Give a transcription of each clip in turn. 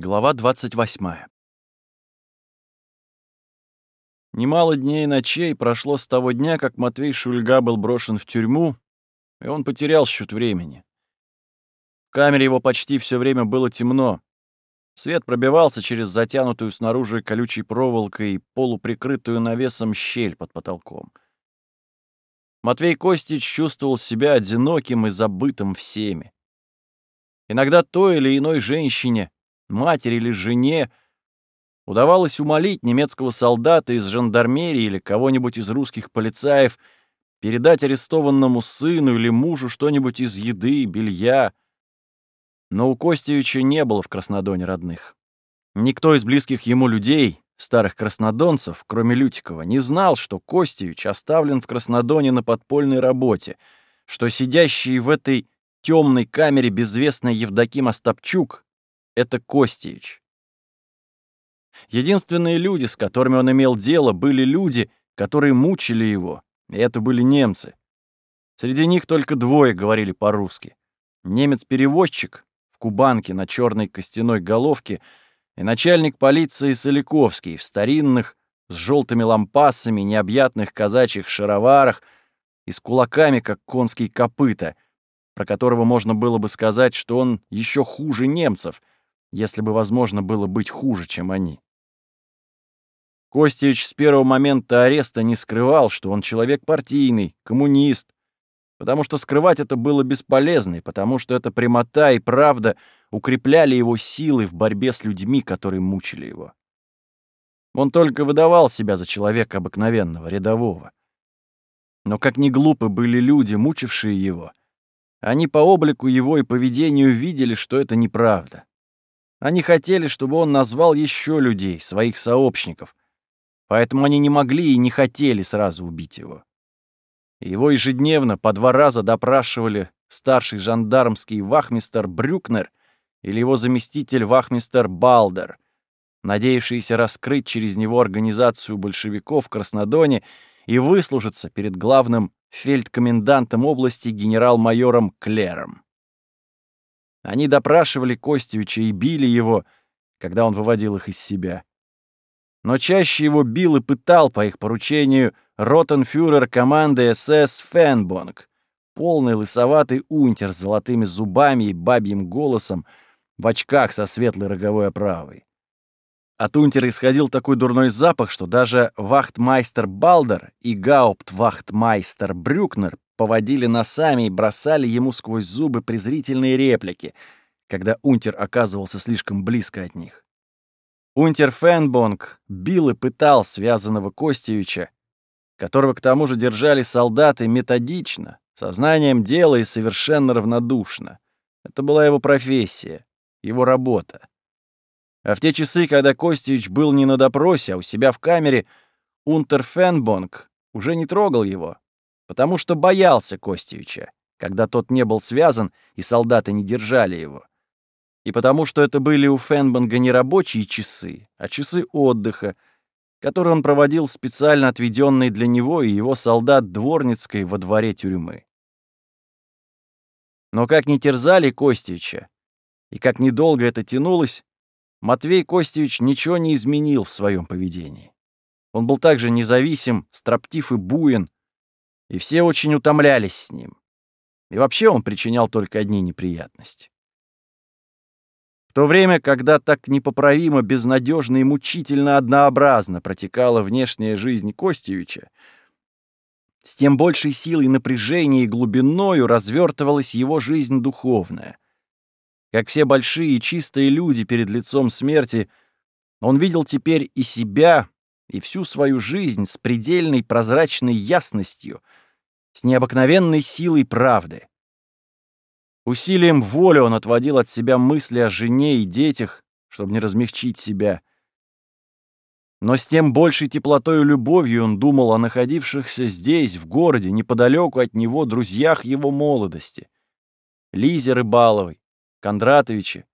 Глава 28. Немало дней и ночей прошло с того дня, как Матвей Шульга был брошен в тюрьму, и он потерял счет времени. В камере его почти все время было темно. Свет пробивался через затянутую снаружи колючей проволокой и полуприкрытую навесом щель под потолком. Матвей Костич чувствовал себя одиноким и забытым всеми. Иногда той или иной женщине матери или жене удавалось умолить немецкого солдата из жандармерии или кого-нибудь из русских полицаев передать арестованному сыну или мужу что-нибудь из еды, белья. Но у Костевича не было в Краснодоне родных. Никто из близких ему людей, старых краснодонцев, кроме Лютикова, не знал, что Костевич оставлен в Краснодоне на подпольной работе, что сидящий в этой темной камере безвестный Евдоким Остапчук это Костевич. Единственные люди, с которыми он имел дело, были люди, которые мучили его, и это были немцы. Среди них только двое говорили по-русски. Немец-перевозчик в Кубанке на черной костяной головке и начальник полиции Соликовский в старинных, с желтыми лампасами, необъятных казачьих шароварах и с кулаками, как конские копыта, про которого можно было бы сказать, что он еще хуже немцев — если бы возможно было быть хуже, чем они. Костевич с первого момента ареста не скрывал, что он человек партийный, коммунист, потому что скрывать это было бесполезно, и потому что эта прямота и правда укрепляли его силы в борьбе с людьми, которые мучили его. Он только выдавал себя за человека обыкновенного, рядового. Но как ни глупы были люди, мучившие его, они по облику его и поведению видели, что это неправда. Они хотели, чтобы он назвал еще людей, своих сообщников. Поэтому они не могли и не хотели сразу убить его. Его ежедневно по два раза допрашивали старший жандармский вахмистер Брюкнер или его заместитель вахмистер Балдер, надеявшиеся раскрыть через него организацию большевиков в Краснодоне и выслужиться перед главным фельдкомендантом области генерал-майором Клером. Они допрашивали Костевича и били его, когда он выводил их из себя. Но чаще его бил и пытал по их поручению ротенфюрер команды СС Фенбонг, полный лысоватый унтер с золотыми зубами и бабьим голосом, в очках со светлой роговой оправой. От унтера исходил такой дурной запах, что даже вахтмайстер Балдер и гауптвахтмайстер Брюкнер поводили носами и бросали ему сквозь зубы презрительные реплики, когда унтер оказывался слишком близко от них. Унтер Фенбонг бил и пытал связанного Костевича, которого к тому же держали солдаты методично, сознанием дела и совершенно равнодушно. Это была его профессия, его работа. А в те часы, когда Костевич был не на допросе, а у себя в камере, Унтер Фенбонг уже не трогал его, потому что боялся Костевича, когда тот не был связан и солдаты не держали его. И потому что это были у Фенбанга не рабочие часы, а часы отдыха, которые он проводил в специально отведенной для него и его солдат Дворницкой во дворе тюрьмы. Но как не терзали Костевича, и как недолго это тянулось, Матвей Костевич ничего не изменил в своем поведении. Он был также независим, строптив и буен, и все очень утомлялись с ним. И вообще он причинял только одни неприятности. В то время, когда так непоправимо, безнадежно и мучительно однообразно протекала внешняя жизнь Костевича, с тем большей силой напряжения и глубиною развертывалась его жизнь духовная. Как все большие и чистые люди перед лицом смерти, он видел теперь и себя, и всю свою жизнь с предельной прозрачной ясностью, с необыкновенной силой правды. Усилием воли он отводил от себя мысли о жене и детях, чтобы не размягчить себя. Но с тем большей теплотой и любовью он думал о находившихся здесь, в городе, неподалеку от него, друзьях его молодости. Лизе Рыбаловой, Кондратовиче.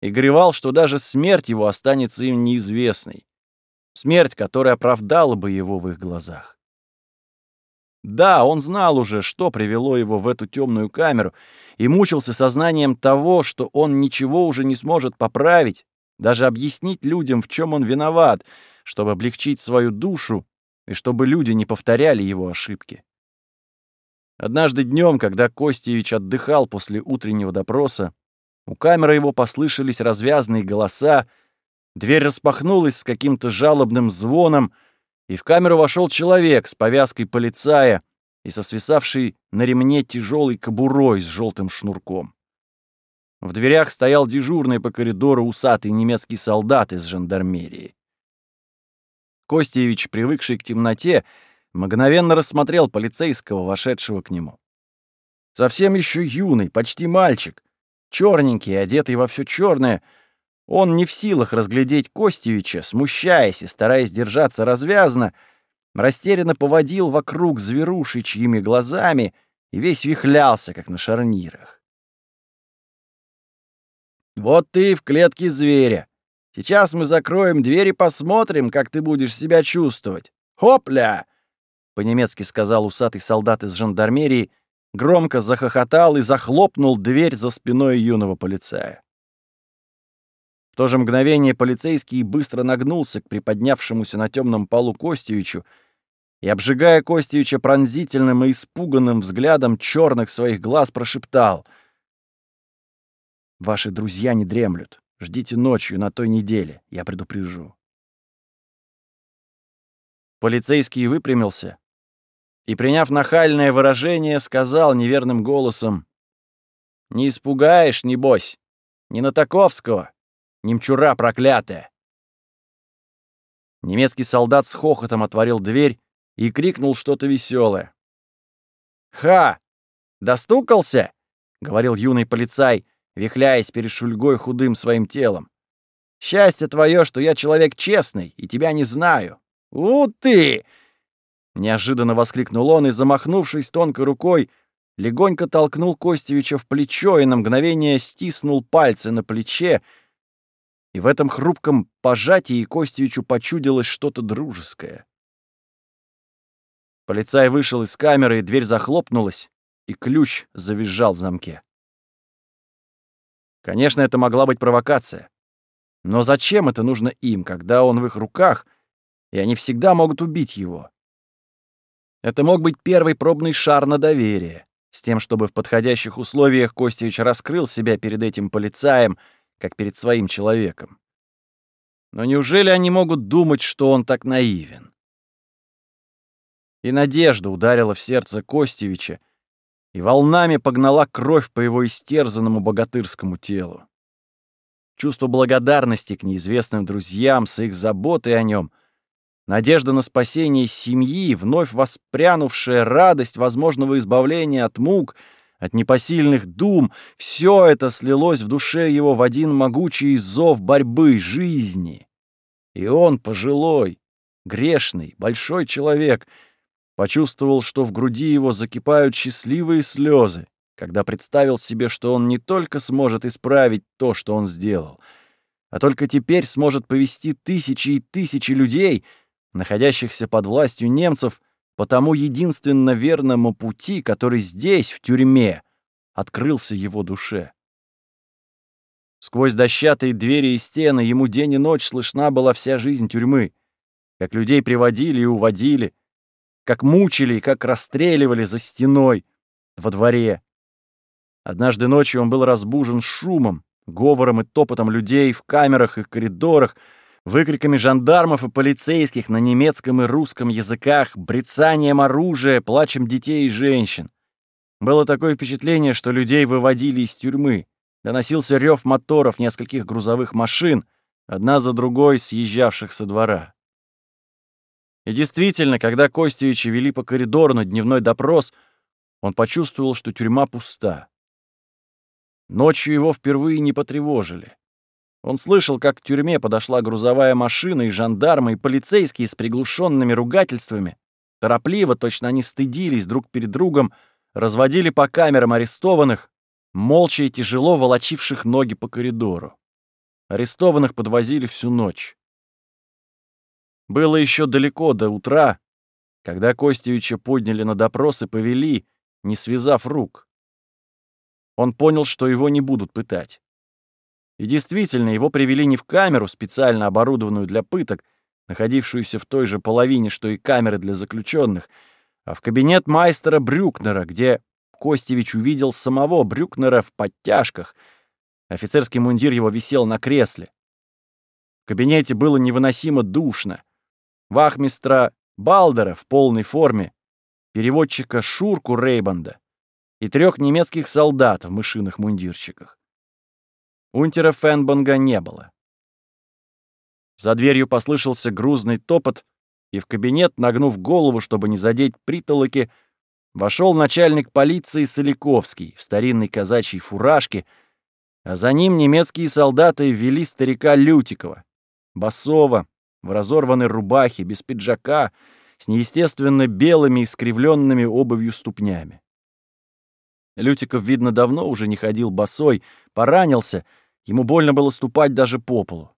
И горевал, что даже смерть его останется им неизвестной. Смерть, которая оправдала бы его в их глазах. Да, он знал уже, что привело его в эту темную камеру, и мучился сознанием того, что он ничего уже не сможет поправить, даже объяснить людям, в чем он виноват, чтобы облегчить свою душу и чтобы люди не повторяли его ошибки. Однажды днем, когда Костевич отдыхал после утреннего допроса, у камеры его послышались развязные голоса, дверь распахнулась с каким-то жалобным звоном, и в камеру вошел человек с повязкой полицая и со свисавшей на ремне тяжелой кобурой с желтым шнурком. В дверях стоял дежурный по коридору усатый немецкий солдат из жандармерии. Костевич, привыкший к темноте, мгновенно рассмотрел полицейского, вошедшего к нему. Совсем еще юный, почти мальчик, черненький, одетый во все черное, он не в силах разглядеть Костевича, смущаясь и стараясь держаться развязно, растерянно поводил вокруг зверушечьими глазами и весь вихлялся, как на шарнирах. «Вот ты в клетке зверя. Сейчас мы закроем дверь и посмотрим, как ты будешь себя чувствовать. Хопля!» По-немецки сказал усатый солдат из жандармерии, громко захохотал и захлопнул дверь за спиной юного полицая. В то же мгновение полицейский быстро нагнулся к приподнявшемуся на темном полу Костевичу и, обжигая Костевича пронзительным и испуганным взглядом черных своих глаз, прошептал «Ваши друзья не дремлют. Ждите ночью на той неделе, я предупрежу». Полицейский выпрямился и, приняв нахальное выражение, сказал неверным голосом «Не испугаешь, небось, не на Таковского, немчура проклятая!» Немецкий солдат с хохотом отворил дверь и крикнул что-то веселое. «Ха! Достукался?» — говорил юный полицай, вихляясь перед шульгой худым своим телом. «Счастье твое, что я человек честный и тебя не знаю. «У ты!» Неожиданно воскликнул он и, замахнувшись тонкой рукой, легонько толкнул Костевича в плечо и на мгновение стиснул пальцы на плече, и в этом хрупком пожатии Костевичу почудилось что-то дружеское. Полицай вышел из камеры, и дверь захлопнулась, и ключ завизжал в замке. Конечно, это могла быть провокация. Но зачем это нужно им, когда он в их руках — и они всегда могут убить его. Это мог быть первый пробный шар на доверие, с тем, чтобы в подходящих условиях Костевич раскрыл себя перед этим полицаем, как перед своим человеком. Но неужели они могут думать, что он так наивен? И надежда ударила в сердце Костевича, и волнами погнала кровь по его истерзанному богатырскому телу. Чувство благодарности к неизвестным друзьям с их заботой о нем Надежда на спасение семьи, вновь воспрянувшая радость возможного избавления от мук, от непосильных дум, все это слилось в душе его в один могучий зов борьбы, жизни. И он, пожилой, грешный, большой человек, почувствовал, что в груди его закипают счастливые слезы, когда представил себе, что он не только сможет исправить то, что он сделал, а только теперь сможет повести тысячи и тысячи людей — находящихся под властью немцев, по тому единственно верному пути, который здесь, в тюрьме, открылся его душе. Сквозь дощатые двери и стены ему день и ночь слышна была вся жизнь тюрьмы, как людей приводили и уводили, как мучили и как расстреливали за стеной, во дворе. Однажды ночью он был разбужен шумом, говором и топотом людей в камерах и коридорах, выкриками жандармов и полицейских на немецком и русском языках, брецанием оружия, плачем детей и женщин. Было такое впечатление, что людей выводили из тюрьмы. Доносился рев моторов нескольких грузовых машин, одна за другой съезжавших со двора. И действительно, когда Костевича вели по коридору на дневной допрос, он почувствовал, что тюрьма пуста. Ночью его впервые не потревожили. Он слышал, как к тюрьме подошла грузовая машина, и жандармы, и полицейские с приглушенными ругательствами. Торопливо, точно они стыдились друг перед другом, разводили по камерам арестованных, молча и тяжело волочивших ноги по коридору. Арестованных подвозили всю ночь. Было еще далеко до утра, когда Костевича подняли на допрос и повели, не связав рук. Он понял, что его не будут пытать. И действительно, его привели не в камеру, специально оборудованную для пыток, находившуюся в той же половине, что и камеры для заключенных, а в кабинет майстера Брюкнера, где Костевич увидел самого Брюкнера в подтяжках. Офицерский мундир его висел на кресле. В кабинете было невыносимо душно. Вахмистра Балдера в полной форме, переводчика Шурку Рейбанда и трех немецких солдат в мышиных мундирчиках. Унтера Фенбонга не было. За дверью послышался грузный топот, и в кабинет, нагнув голову, чтобы не задеть притолоки, вошел начальник полиции Соликовский в старинной казачьей фуражке, а за ним немецкие солдаты ввели старика Лютикова, басова, в разорванной рубахе, без пиджака, с неестественно белыми искривленными обувью ступнями. Лютиков, видно, давно уже не ходил босой, поранился, ему больно было ступать даже по полу.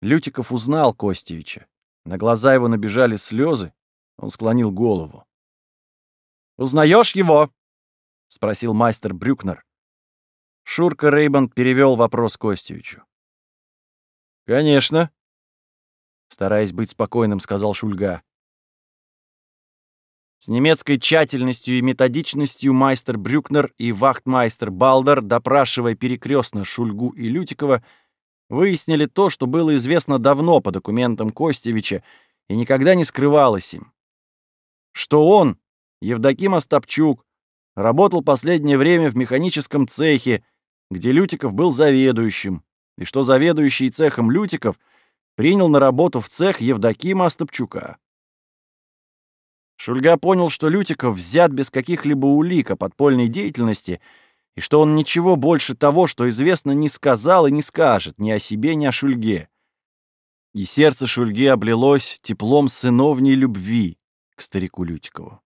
Лютиков узнал Костевича. На глаза его набежали слезы, он склонил голову. Узнаешь его?» — спросил мастер Брюкнер. Шурка Рейбанд перевел вопрос Костевичу. «Конечно», — стараясь быть спокойным, сказал Шульга. С немецкой тщательностью и методичностью майстер Брюкнер и вахтмайстер Балдер, допрашивая перекрестно Шульгу и Лютикова, выяснили то, что было известно давно по документам Костевича и никогда не скрывалось им. Что он, Евдоким Остапчук работал последнее время в механическом цехе, где Лютиков был заведующим, и что заведующий цехом Лютиков принял на работу в цех Евдокима Остапчука. Шульга понял, что Лютиков взят без каких-либо улик о подпольной деятельности и что он ничего больше того, что известно, не сказал и не скажет ни о себе, ни о Шульге. И сердце Шульги облилось теплом сыновней любви к старику Лютикову.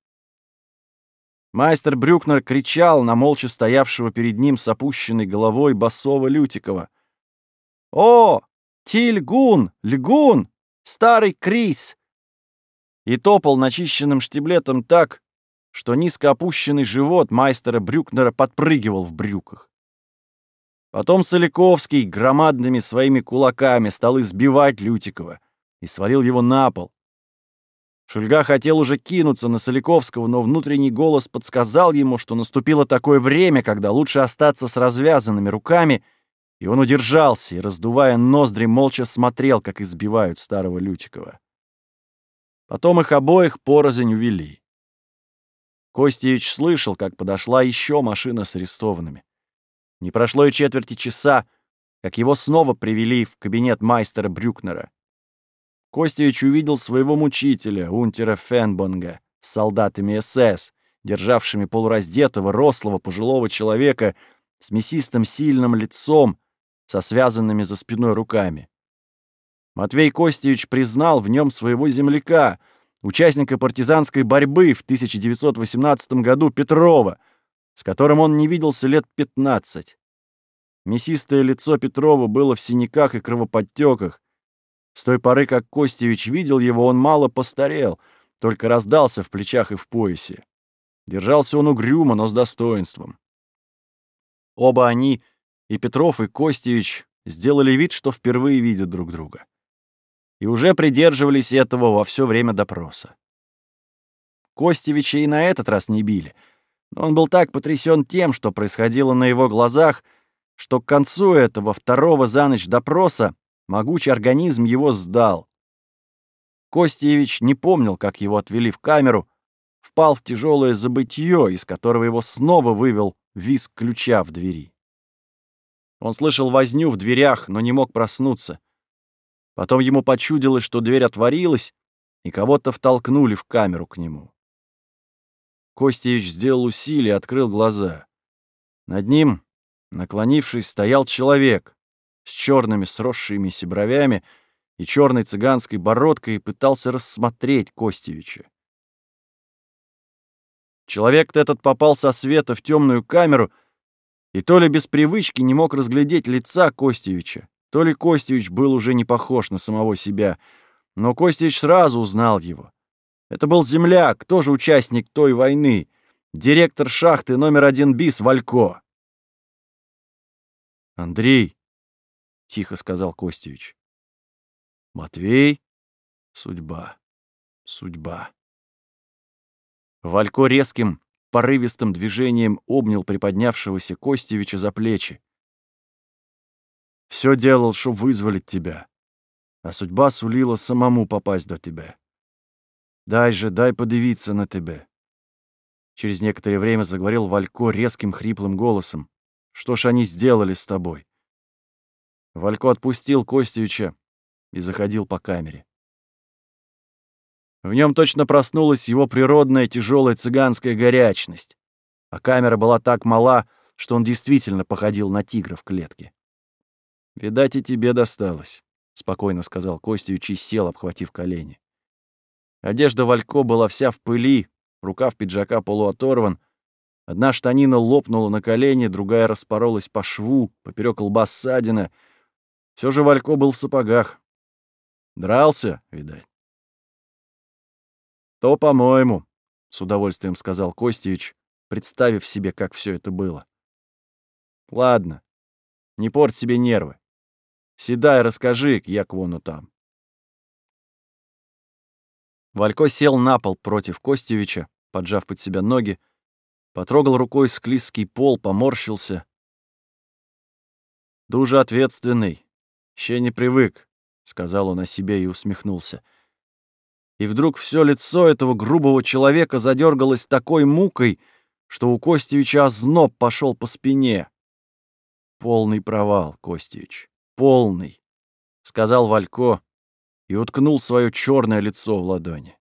Майстер Брюкнер кричал на молча стоявшего перед ним с опущенной головой басова Лютикова. «О, Тильгун, Льгун, старый Крис!» И топал начищенным штиблетом так, что низко опущенный живот майстера Брюкнера подпрыгивал в брюках. Потом Соляковский громадными своими кулаками стал избивать Лютикова и свалил его на пол, Шульга хотел уже кинуться на Соляковского, но внутренний голос подсказал ему, что наступило такое время, когда лучше остаться с развязанными руками, и он удержался и, раздувая ноздри, молча смотрел, как избивают старого Лютикова. Потом их обоих порознь увели. Костевич слышал, как подошла еще машина с арестованными. Не прошло и четверти часа, как его снова привели в кабинет майстера Брюкнера. Костевич увидел своего мучителя, унтера Фенбонга, с солдатами СС, державшими полураздетого, рослого, пожилого человека с мясистым сильным лицом, со связанными за спиной руками. Матвей Костевич признал в нем своего земляка, участника партизанской борьбы в 1918 году Петрова, с которым он не виделся лет 15. Мясистое лицо Петрова было в синяках и кровоподтеках, с той поры, как Костевич видел его, он мало постарел, только раздался в плечах и в поясе. Держался он угрюмо, но с достоинством. Оба они, и Петров, и Костевич, сделали вид, что впервые видят друг друга. И уже придерживались этого во все время допроса. Костевича и на этот раз не били, но он был так потрясен тем, что происходило на его глазах, что к концу этого второго за ночь допроса Могучий организм его сдал. Костевич не помнил, как его отвели в камеру, впал в тяжелое забытье, из которого его снова вывел визг ключа в двери. Он слышал возню в дверях, но не мог проснуться. Потом ему почудилось, что дверь отворилась, и кого-то втолкнули в камеру к нему. Костевич сделал усилие, открыл глаза. Над ним, наклонившись, стоял человек с черными сросшимися бровями и черной цыганской бородкой и пытался рассмотреть Костевича. Человек этот попал со света в темную камеру и то ли без привычки не мог разглядеть лица Костевича, то ли Костевич был уже не похож на самого себя, но Костевич сразу узнал его. Это был земляк, тоже участник той войны, директор шахты номер один БИС Валько. «Андрей», тихо сказал Костевич. Матвей? Судьба. Судьба. Валько резким, порывистым движением обнял приподнявшегося Костевича за плечи. Все делал, чтобы вызволить тебя, а судьба сулила самому попасть до тебя. Дай же, дай подивиться на тебя. Через некоторое время заговорил Валько резким хриплым голосом. Что ж они сделали с тобой? Валько отпустил Костевича и заходил по камере. В нем точно проснулась его природная тяжелая цыганская горячность, а камера была так мала, что он действительно походил на тигра в клетке. «Видать, и тебе досталось», — спокойно сказал Костевич и сел, обхватив колени. Одежда Валько была вся в пыли, рукав пиджака полуоторван, одна штанина лопнула на колени, другая распоролась по шву, поперек лба ссадина. Все же Валько был в сапогах. Дрался, видать. «То, по-моему», — с удовольствием сказал Костевич, представив себе, как все это было. «Ладно, не порть себе нервы. Седай, расскажи, як воно там». Валько сел на пол против Костевича, поджав под себя ноги, потрогал рукой склизкий пол, поморщился. «Дуже ответственный. Ще не привык», — сказал он о себе и усмехнулся и вдруг все лицо этого грубого человека задергалось такой мукой, что у Костевича озноб пошел по спине. «Полный провал, Костевич, полный», — сказал Валько и уткнул свое черное лицо в ладони.